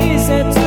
is it?